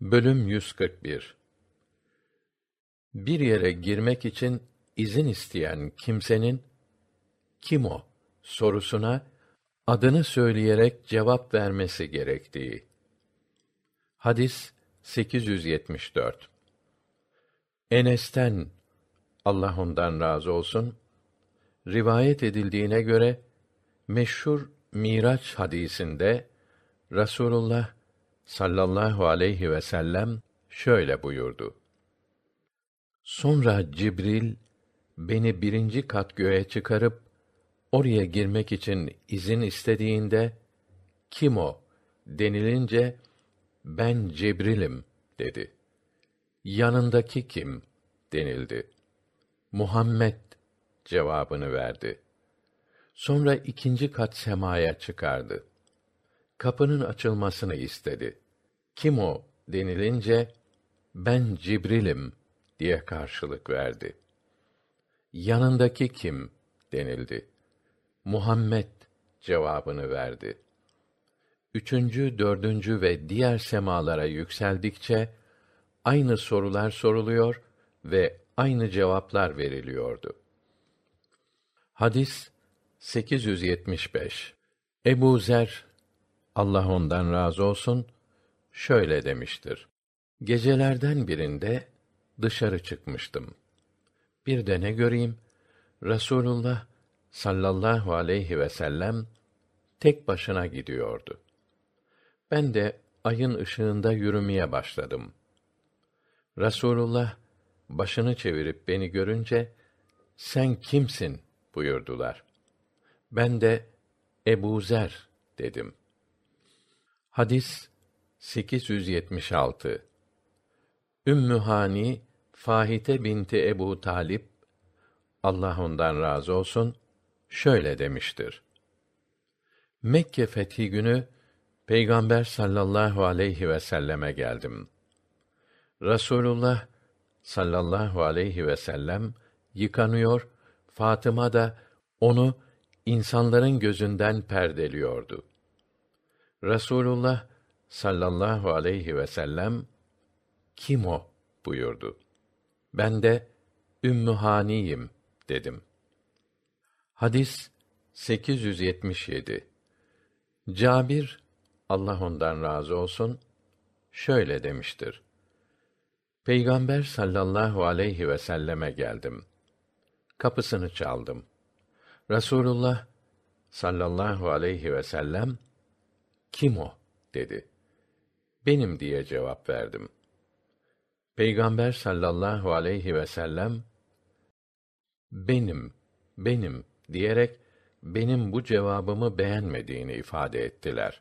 Bölüm 141 Bir yere girmek için izin isteyen kimsenin kim o sorusuna adını söyleyerek cevap vermesi gerektiği. Hadis 874. Enes'ten Allah ondan razı olsun rivayet edildiğine göre meşhur Miraç hadisinde Rasulullah sallallahu aleyhi ve sellem şöyle buyurdu. Sonra Cibril beni birinci kat göğe çıkarıp oraya girmek için izin istediğinde kim o denilince ben Cibril'im dedi. Yanındaki kim denildi. Muhammed cevabını verdi. Sonra ikinci kat semaya çıkardı. Kapının açılmasını istedi. Kim o denilince ben Cibril'im diye karşılık verdi. Yanındaki kim denildi. Muhammed cevabını verdi. Üçüncü, dördüncü ve diğer semalara yükseldikçe aynı sorular soruluyor ve aynı cevaplar veriliyordu. Hadis 875. Ebu Zer Allah ondan razı olsun şöyle demiştir. Gecelerden birinde dışarı çıkmıştım. Bir de ne göreyim? Rasulullah sallallahu aleyhi ve sellem tek başına gidiyordu. Ben de ayın ışığında yürümeye başladım. Rasulullah başını çevirip beni görünce sen kimsin buyurdular. Ben de Ebu Zer dedim. Hadis 876 Ümmü Hani Fahite binti Ebu Talip Allah ondan razı olsun şöyle demiştir. Mekke fethi günü Peygamber sallallahu aleyhi ve selleme geldim. Rasulullah sallallahu aleyhi ve sellem yıkanıyor, Fatıma da onu insanların gözünden perdeliyordu. Rasulullah sallallahu aleyhi ve sellem kim o buyurdu. Ben de Ümmü Hani'yim dedim. Hadis 877. Cabir Allah ondan razı olsun şöyle demiştir. Peygamber sallallahu aleyhi ve selleme geldim. Kapısını çaldım. Rasulullah sallallahu aleyhi ve sellem kim o dedi. Benim diye cevap verdim. Peygamber sallallahu aleyhi ve sellem benim, benim diyerek benim bu cevabımı beğenmediğini ifade ettiler.